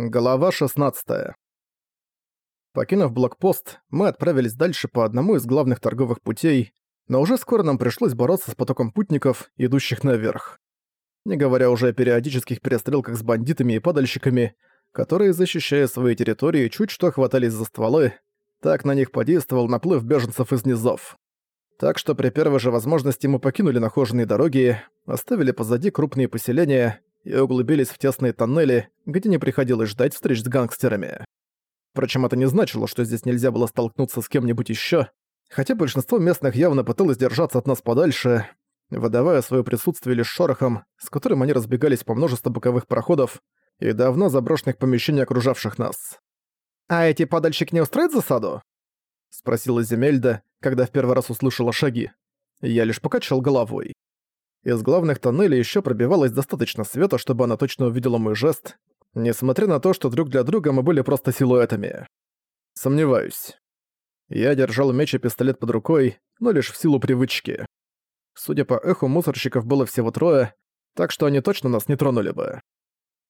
Глава 16. Покинув блокпост, мы отправились дальше по одному из главных торговых путей, но уже скоро нам пришлось бороться с потоком путников, идущих наверх. Не говоря уже о периодических перестрелках с бандитами и падальщиками, которые, защищая свои территории, чуть что хватались за стволы, так на них подействовал наплыв беженцев из низов. Так что при первой же возможности мы покинули нахоженные дороги, оставили позади крупные поселения и углубились в тесные тоннели, где не приходилось ждать встреч с гангстерами. Впрочем, это не значило, что здесь нельзя было столкнуться с кем-нибудь ещё, хотя большинство местных явно пыталось держаться от нас подальше, выдавая своё присутствие лишь шорохом, с которым они разбегались по множеству боковых проходов и давно заброшенных помещений, окружавших нас. «А эти падальщик не устроит засаду?» — спросила Земельда, когда в первый раз услышала шаги. Я лишь покачал головой. Из главных тоннелей еще пробивалось достаточно света, чтобы она точно увидела мой жест, несмотря на то, что друг для друга мы были просто силуэтами. Сомневаюсь. Я держал меч и пистолет под рукой, но лишь в силу привычки. Судя по эху, мусорщиков было всего трое, так что они точно нас не тронули бы.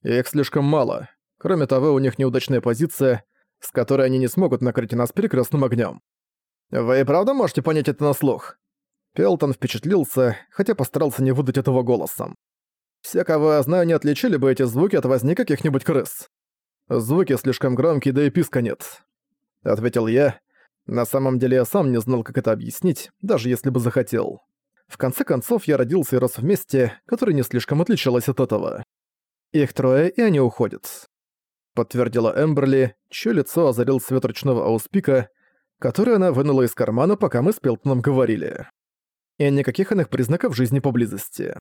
их слишком мало. Кроме того, у них неудачная позиция, с которой они не смогут накрыть нас перекрестным огнем. «Вы и правда можете понять это на слух?» Пелтон впечатлился, хотя постарался не выдать этого голосом. Все, кого я знаю, не отличили бы эти звуки от возни каких-нибудь крыс. Звуки слишком громкие, да и писка нет. Ответил я. На самом деле я сам не знал, как это объяснить, даже если бы захотел. В конце концов, я родился и рос вместе, которое не слишком отличалось от этого. Их трое, и они уходят. Подтвердила Эмберли, чье лицо озарил свет ручного ауспика, который она вынула из кармана, пока мы с Пелтоном говорили и никаких иных признаков жизни поблизости.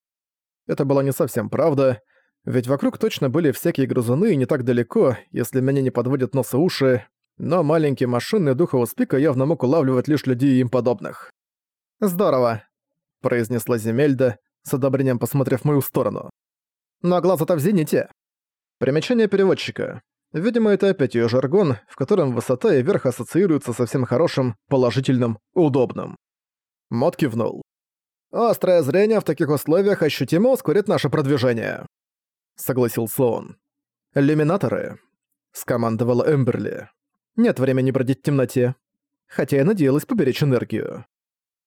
Это была не совсем правда, ведь вокруг точно были всякие грызуны и не так далеко, если меня не подводят нос и уши, но маленький машинный духовый спика явно мог улавливать лишь людей и им подобных. «Здорово», — произнесла Земельда, с одобрением посмотрев в мою сторону. «Но глаза-то в зените». Примечание переводчика. Видимо, это опять её жаргон, в котором высота и верх ассоциируются со всем хорошим, положительным, удобным. Мот кивнул. Острое зрение в таких условиях ощутимо ускорит наше продвижение», — согласился он. «Люминаторы», — скомандовала Эмберли. «Нет времени бродить в темноте. Хотя я надеялась поберечь энергию».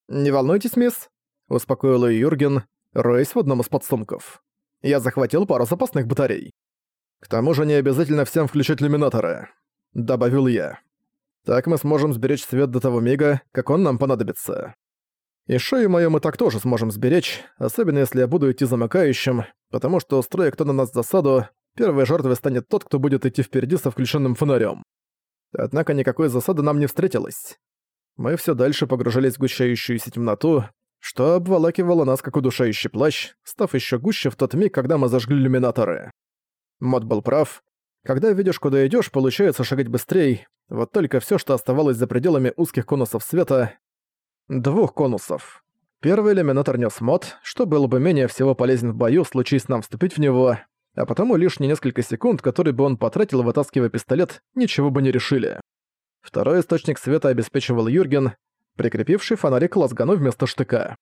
«Не волнуйтесь, мисс», — успокоила Юрген, роясь в одном из подсумков. «Я захватил пару запасных батарей». «К тому же не обязательно всем включать люминаторы», — добавил я. «Так мы сможем сберечь свет до того мига, как он нам понадобится». И шею мою мы так тоже сможем сберечь, особенно если я буду идти замыкающим, потому что, устроя кто на нас засаду, первой жертвой станет тот, кто будет идти впереди со включенным фонарем. Однако никакой засады нам не встретилось. Мы все дальше погружались в гущающуюся темноту, что обволакивало нас как удушающий плащ, став еще гуще в тот миг, когда мы зажгли иллюминаторы. Мод был прав. Когда видишь, куда идешь, получается шагать быстрее, вот только все, что оставалось за пределами узких конусов света, двух конусов. Первый иллюминатор нес мод, что было бы менее всего полезен в бою, случись нам вступить в него, а потому лишние несколько секунд, которые бы он потратил, вытаскивая пистолет, ничего бы не решили. Второй источник света обеспечивал Юрген, прикрепивший фонарик лазгану вместо штыка.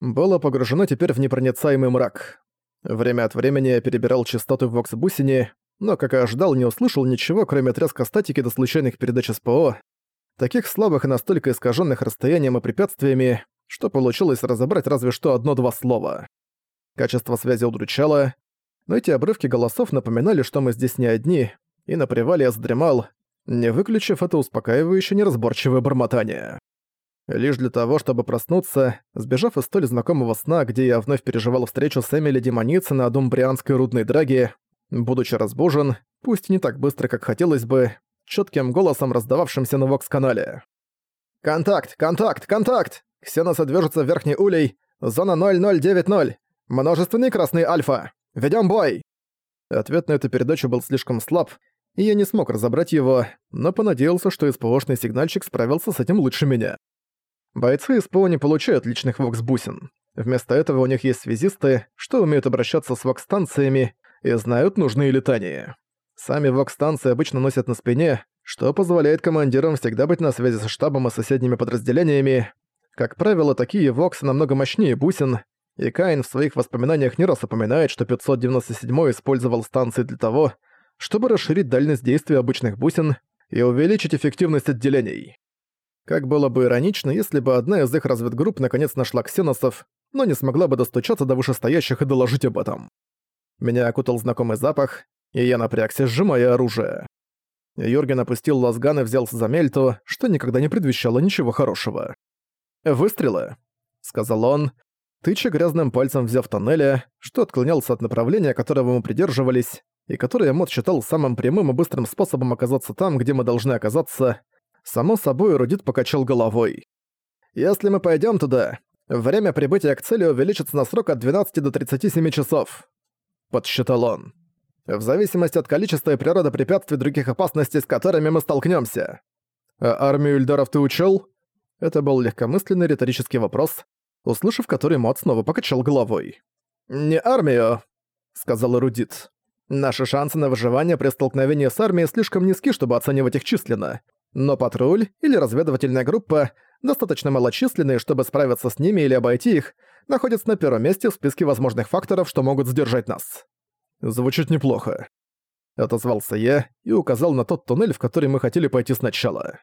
Было погружено теперь в непроницаемый мрак. Время от времени я перебирал частоты в вокс-бусине, но, как и ожидал, не услышал ничего, кроме треска статики до случайных передач СПО, таких слабых и настолько искаженных расстоянием и препятствиями, что получилось разобрать разве что одно-два слова. Качество связи удручало, но эти обрывки голосов напоминали, что мы здесь не одни, и на привале я задремал, не выключив это успокаивающее неразборчивое бормотание. Лишь для того, чтобы проснуться, сбежав из столь знакомого сна, где я вновь переживал встречу с Эмили Демоницы на Думбрианской рудной драге, будучи разбужен, пусть не так быстро, как хотелось бы, четким голосом, раздававшимся на вокс-канале. «Контакт! Контакт! Контакт! Ксеносы движутся в верхней улей! Зона 0090! Множественный красный альфа! Ведём бой!» Ответ на эту передачу был слишком слаб, и я не смог разобрать его, но понадеялся, что СПОшный сигнальщик справился с этим лучше меня. Бойцы СПО не получают личных вокс-бусин. Вместо этого у них есть связисты, что умеют обращаться с вокс-станциями и знают нужные летания. Сами вокс-станции обычно носят на спине, что позволяет командирам всегда быть на связи со штабом и соседними подразделениями. Как правило, такие воксы намного мощнее бусин, и Каин в своих воспоминаниях не раз упоминает, что 597 использовал станции для того, чтобы расширить дальность действия обычных бусин и увеличить эффективность отделений. Как было бы иронично, если бы одна из их разведгрупп наконец нашла ксеносов, но не смогла бы достучаться до вышестоящих и доложить об этом. Меня окутал знакомый запах, и я напрягся, сжимая оружие. Юрген опустил лазган и взялся за мельту, что никогда не предвещало ничего хорошего. «Выстрелы», — сказал он, тыча грязным пальцем взяв тоннеля, что отклонялся от направления, которого мы придерживались, и которое Мот считал самым прямым и быстрым способом оказаться там, где мы должны оказаться, само собой эрудит покачал головой. «Если мы пойдем туда, время прибытия к цели увеличится на срок от 12 до 37 часов», — подсчитал он. «В зависимости от количества и природы препятствий других опасностей, с которыми мы столкнемся. «А армию Ильдаров ты учел? Это был легкомысленный риторический вопрос, услышав который Мот снова покачал головой. «Не армию», — сказал эрудит. Наши шансы на выживание при столкновении с армией слишком низки, чтобы оценивать их численно. Но патруль или разведывательная группа, достаточно малочисленные, чтобы справиться с ними или обойти их, находятся на первом месте в списке возможных факторов, что могут сдержать нас. Звучит неплохо. Отозвался я и указал на тот туннель, в который мы хотели пойти сначала.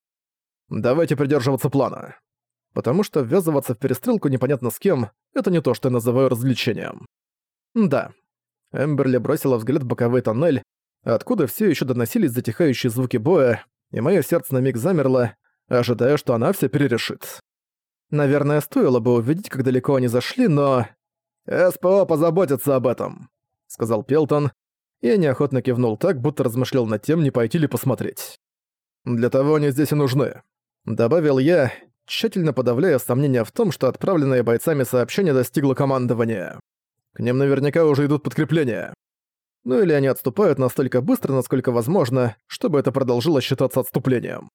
Давайте придерживаться плана. Потому что ввязываться в перестрелку непонятно с кем — это не то, что я называю развлечением. Да, Эмберли бросила взгляд в боковой тоннель, откуда все еще доносились затихающие звуки боя, и мое сердце на миг замерло, ожидая, что она все перерешит. Наверное, стоило бы увидеть, как далеко они зашли, но... «СПО позаботится об этом», — сказал Пелтон, и неохотно кивнул так, будто размышлял над тем, не пойти ли посмотреть. «Для того они здесь и нужны», — добавил я, тщательно подавляя сомнения в том, что отправленное бойцами сообщение достигло командования. К ним наверняка уже идут подкрепления. Ну или они отступают настолько быстро, насколько возможно, чтобы это продолжило считаться отступлением.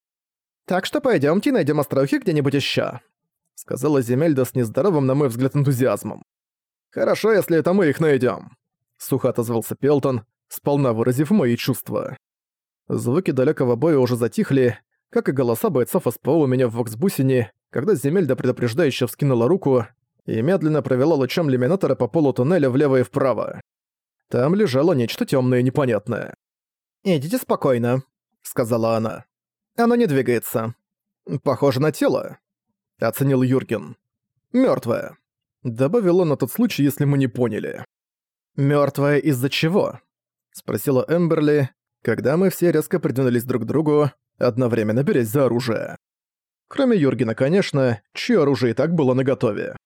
«Так что пойдёмте и найдём островки где-нибудь ещё», — сказала Земельда с нездоровым, на мой взгляд, энтузиазмом. «Хорошо, если это мы их найдём», — сухо отозвался Пелтон, сполна выразив мои чувства. Звуки далекого боя уже затихли, как и голоса бойцов СПО у меня в воксбусине, когда Земельда предупреждающе вскинула руку, и медленно провела лучом лиминатора по полу туннеля влево и вправо. Там лежало нечто тёмное и непонятное. «Идите спокойно», — сказала она. «Оно не двигается. Похоже на тело», — оценил Юрген. «Мёртвое», — добавил он на тот случай, если мы не поняли. «Мёртвое из-за чего?» — спросила Эмберли, когда мы все резко придвинулись друг к другу, одновременно берясь за оружие. Кроме Юргена, конечно, чье оружие и так было наготове.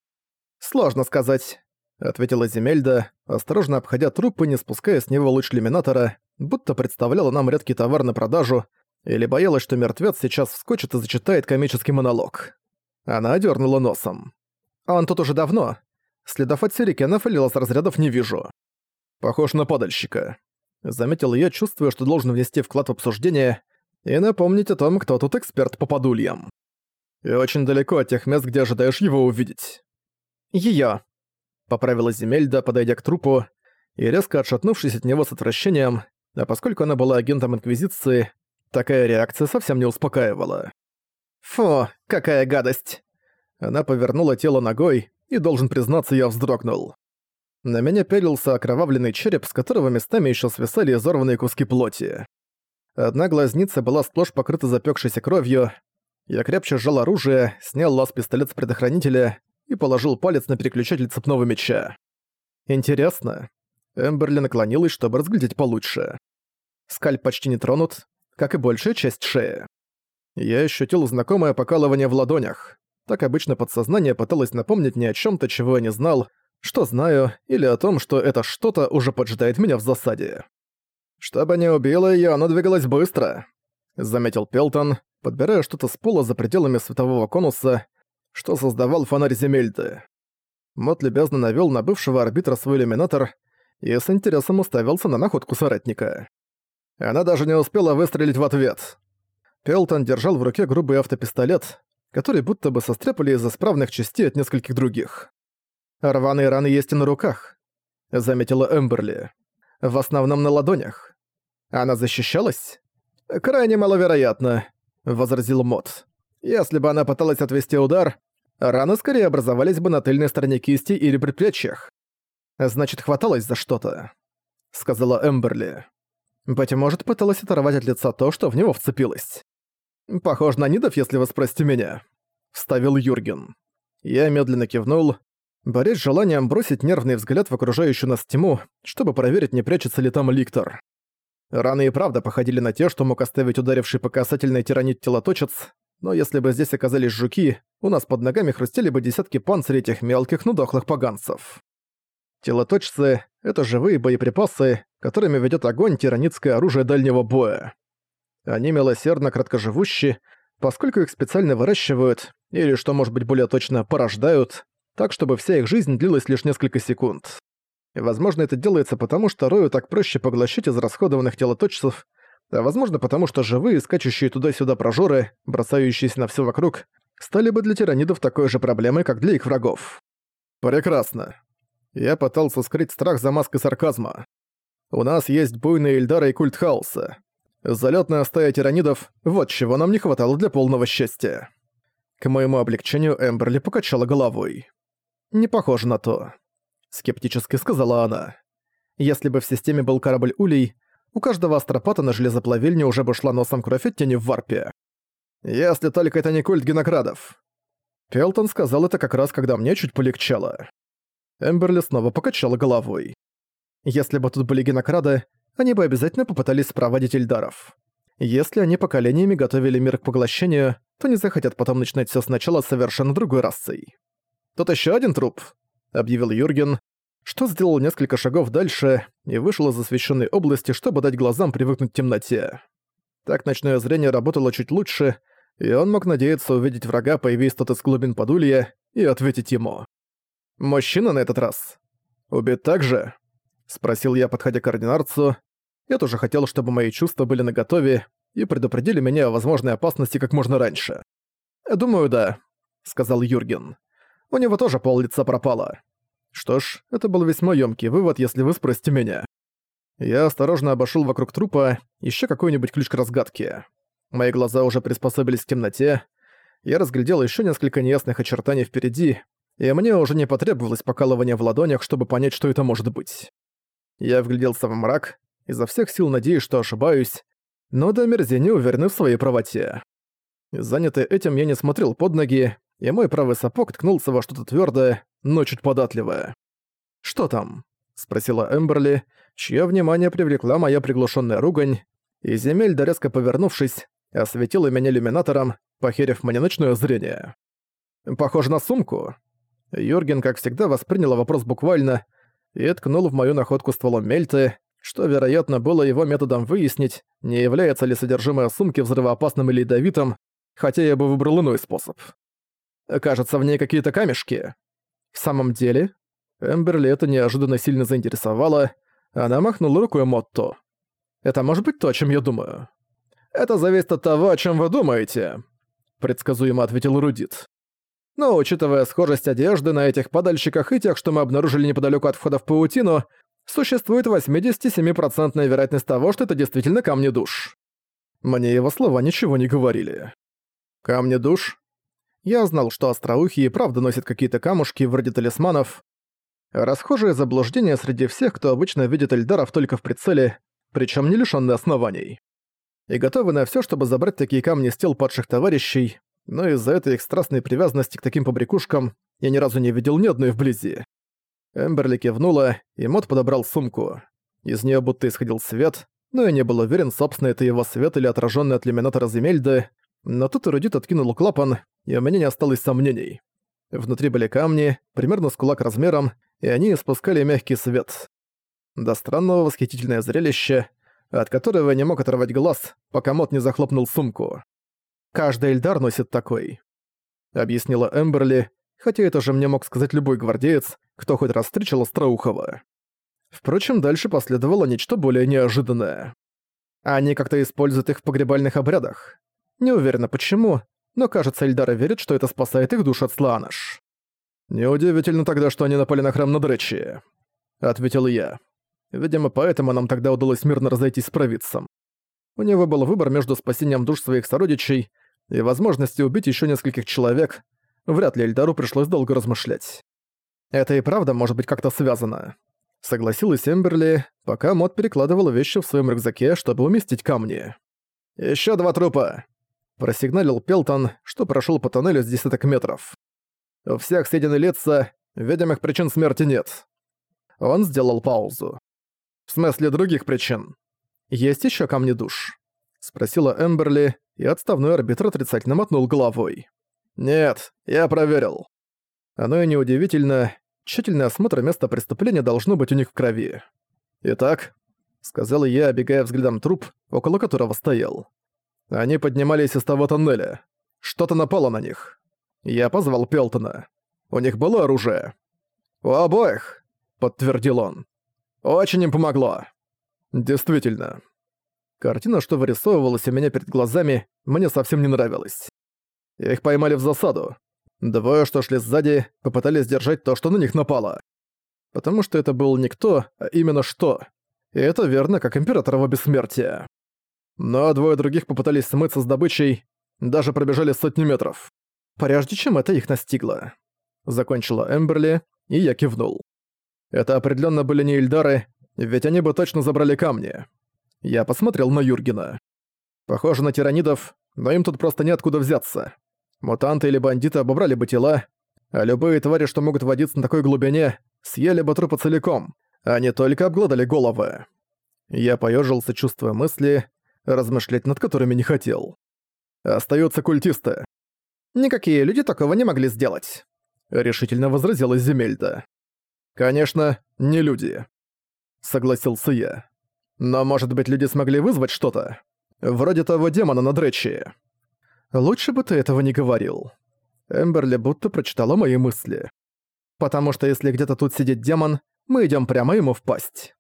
«Сложно сказать», — ответила Земельда, осторожно обходя труп и не спуская с него луч лиминатора, будто представляла нам редкий товар на продажу, или боялась, что мертвец сейчас вскочит и зачитает комический монолог. Она дернула носом. «Он тут уже давно. Следов от сирикенов или разрядов не вижу. Похож на падальщика». Заметил я, чувствуя, что должен внести вклад в обсуждение и напомнить о том, кто тут эксперт по подульям. И очень далеко от тех мест, где ожидаешь его увидеть. Её!» Поправила Земельда, подойдя к трупу, и резко отшатнувшись от него с отвращением, а поскольку она была агентом Инквизиции, такая реакция совсем не успокаивала. «Фу, какая гадость!» Она повернула тело ногой, и, должен признаться, я вздрогнул. На меня пялился окровавленный череп, с которого местами еще свисали изорванные куски плоти. Одна глазница была сплошь покрыта запекшейся кровью. Я крепче сжал оружие, снял лаз-пистолет с предохранителя и положил палец на переключатель цепного меча. Интересно. Эмберли наклонилась, чтобы разглядеть получше. Скаль почти не тронут, как и большая часть шеи. Я ощутил знакомое покалывание в ладонях. Так обычно подсознание пыталось напомнить мне о чем то чего я не знал, что знаю, или о том, что это что-то уже поджидает меня в засаде. «Чтобы не убило ее, оно двигалось быстро», — заметил Пелтон, подбирая что-то с пола за пределами светового конуса что создавал фонарь Земельды. Мот любезно навёл на бывшего арбитра свой иллюминатор и с интересом уставился на находку соратника. Она даже не успела выстрелить в ответ. Пелтон держал в руке грубый автопистолет, который будто бы состряпали из исправных частей от нескольких других. «Рваные раны есть и на руках», — заметила Эмберли. «В основном на ладонях. Она защищалась?» «Крайне маловероятно», — возразил Мот. Если бы она пыталась отвести удар, раны скорее образовались бы на тыльной стороне кисти или предплечьях. Значит, хваталось за что-то, сказала Эмберли. Быть может, пыталась оторвать от лица то, что в него вцепилось. «Похож на Нидов, если вы спросите меня», — вставил Юрген. Я медленно кивнул, борясь с желанием бросить нервный взгляд в окружающую нас тьму, чтобы проверить, не прячется ли там Ликтор. Раны и правда походили на те, что мог оставить ударивший по касательной тиранит телоточец, но если бы здесь оказались жуки, у нас под ногами хрустели бы десятки панцирей этих мелких, но дохлых поганцев. Телоточцы — это живые боеприпасы, которыми ведет огонь тиранитское оружие дальнего боя. Они милосердно краткоживущи, поскольку их специально выращивают, или, что может быть более точно, порождают, так чтобы вся их жизнь длилась лишь несколько секунд. Возможно, это делается потому, что Рою так проще поглощать из расходованных телоточцев, а возможно потому, что живые, скачущие туда-сюда прожоры, бросающиеся на все вокруг, стали бы для тиранидов такой же проблемой, как для их врагов. Прекрасно. Я пытался скрыть страх за маской сарказма. У нас есть буйные Эльдара и культ хаоса. Залетная стая тиранидов — вот чего нам не хватало для полного счастья. К моему облегчению Эмберли покачала головой. «Не похоже на то», — скептически сказала она. «Если бы в системе был корабль Улей, у каждого астропата на железоплавильне уже бы шла носом кровь от тени в варпе. Если только это не культ генокрадов». Пелтон сказал это как раз, когда мне чуть полегчало. Эмберли снова покачала головой. «Если бы тут были генокрады, они бы обязательно попытались спроводить Эльдаров. Если они поколениями готовили мир к поглощению, то не захотят потом начинать все сначала с совершенно другой расой. «Тут еще один труп», — объявил Юрген, что сделал несколько шагов дальше и вышел из освещенной области, чтобы дать глазам привыкнуть к темноте. Так ночное зрение работало чуть лучше, и он мог надеяться увидеть врага, появись тот из глубин подулья, и ответить ему. «Мужчина на этот раз? Убит так же?» Спросил я, подходя к ординарцу. Я тоже хотел, чтобы мои чувства были наготове и предупредили меня о возможной опасности как можно раньше. «Думаю, да», — сказал Юрген. «У него тоже пол лица пропало». Что ж, это был весьма ёмкий вывод, если вы спросите меня. Я осторожно обошёл вокруг трупа, ещё какой-нибудь ключ к разгадке. Мои глаза уже приспособились к темноте. Я разглядел ещё несколько неясных очертаний впереди, и мне уже не потребовалось покалывания в ладонях, чтобы понять, что это может быть. Я вгляделся в мрак, изо всех сил надеясь, что ошибаюсь, но до мерзения уверены в своей правоте. Занятый этим я не смотрел под ноги, и мой правый сапог ткнулся во что-то твёрдое, но чуть податливое. «Что там?» — спросила Эмберли, чье внимание привлекла моя приглушенная ругань, и земель, резко повернувшись, осветила меня иллюминатором, похерив мне ночное зрение. «Похоже на сумку». Юрген, как всегда, воспринял вопрос буквально — и ткнул в мою находку стволом мельты, что, вероятно, было его методом выяснить, не является ли содержимое сумки взрывоопасным или ядовитым, хотя я бы выбрал иной способ. Кажется, в ней какие-то камешки. В самом деле, Эмберли это неожиданно сильно заинтересовало, она махнула рукой Мотто. «Это может быть то, о чем я думаю?» «Это зависит от того, о чем вы думаете», — предсказуемо ответил Рудит. Но учитывая схожесть одежды на этих падальщиках и тех, что мы обнаружили неподалеку от входа в паутину, существует 87% вероятность того, что это действительно камни душ. Мне его слова ничего не говорили. Камни душ? Я знал, что остроухие правда носят какие-то камушки вроде талисманов. Расхожее заблуждение среди всех, кто обычно видит Эльдаров только в прицеле, причем не лишённый оснований. И готовы на все, чтобы забрать такие камни с тел падших товарищей, но из-за этой их страстной привязанности к таким побрякушкам я ни разу не видел ни одной вблизи. Эмберли кивнула, и Мот подобрал сумку. Из нее будто исходил свет, но я не был уверен, собственно, это его свет или отраженный от иллюминатора Земельды, но тут эрудит откинул клапан, и у меня не осталось сомнений. Внутри были камни, примерно с кулак размером, и они испускали мягкий свет. До странного восхитительное зрелище, от которого я не мог оторвать глаз, пока Мот не захлопнул сумку. Каждый Эльдар носит такой», — объяснила Эмберли, хотя это же мне мог сказать любой гвардеец, кто хоть раз встречал Остроухова. Впрочем, дальше последовало нечто более неожиданное. Они как-то используют их в погребальных обрядах. Не уверена почему, но кажется, Эльдары верят, что это спасает их душ от Слаанаш. «Неудивительно тогда, что они напали на храм Надречи», — ответил я. Видимо, поэтому нам тогда удалось мирно разойтись с провидцем. У него был выбор между спасением душ своих сородичей и возможности убить еще нескольких человек, вряд ли Эльдару пришлось долго размышлять. «Это и правда может быть как-то связано?» Согласилась Эмберли, пока Мод перекладывал вещи в своем рюкзаке, чтобы уместить камни. Еще два трупа!» Просигналил Пелтон, что прошел по тоннелю с десяток метров. «У всех съедены лица, видимых причин смерти нет». Он сделал паузу. «В смысле других причин? Есть еще камни душ?» Спросила Эмберли, и отставной арбитр отрицательно мотнул головой. «Нет, я проверил». Оно и неудивительно, тщательный осмотр места преступления должно быть у них в крови. «Итак», — сказал я, обегая взглядом труп, около которого стоял. Они поднимались из того тоннеля. Что-то напало на них. Я позвал Пелтона. У них было оружие. «У обоих», — подтвердил он. «Очень им помогло». «Действительно». Картина, что вырисовывалась у меня перед глазами, мне совсем не нравилась. Их поймали в засаду. Двое, что шли сзади, попытались держать то, что на них напало. Потому что это был не кто, а именно что. И это верно, как императорово бессмертие. Но двое других попытались смыться с добычей, даже пробежали сотни метров. Прежде чем это их настигло. Закончила Эмберли, и я кивнул. Это определенно были не Ильдары, ведь они бы точно забрали камни. Я посмотрел на Юргена. Похоже на тиранидов, но им тут просто неоткуда взяться. Мутанты или бандиты обобрали бы тела, а любые твари, что могут водиться на такой глубине, съели бы трупы целиком, а не только обглодали головы. Я поёжился, чувствуя мысли, размышлять над которыми не хотел. Остаются культисты. Никакие люди такого не могли сделать. Решительно возразила Земельда. Конечно, не люди. Согласился я. Но, может быть, люди смогли вызвать что-то? Вроде того демона на Дречи. Лучше бы ты этого не говорил. Эмберли будто прочитала мои мысли. Потому что если где-то тут сидит демон, мы идем прямо ему в пасть.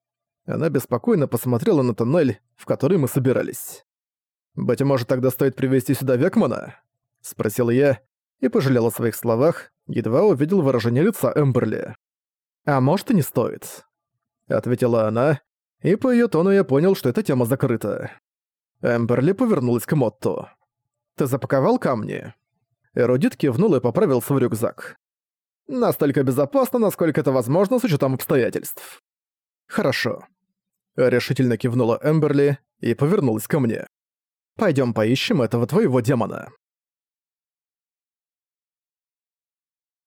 Она беспокойно посмотрела на тоннель, в который мы собирались. «Быть может, тогда стоит привести сюда Векмана?» — спросил я и пожалел о своих словах, едва увидел выражение лица Эмберли. «А может, и не стоит», — ответила она, и по её тону я понял, что эта тема закрыта. Эмберли повернулась к Мотту. «Ты запаковал камни?» Эрудит кивнул и поправил свой рюкзак. «Настолько безопасно, насколько это возможно с учетом обстоятельств». «Хорошо». Решительно кивнула Эмберли и повернулась ко мне. «Пойдём поищем этого твоего демона».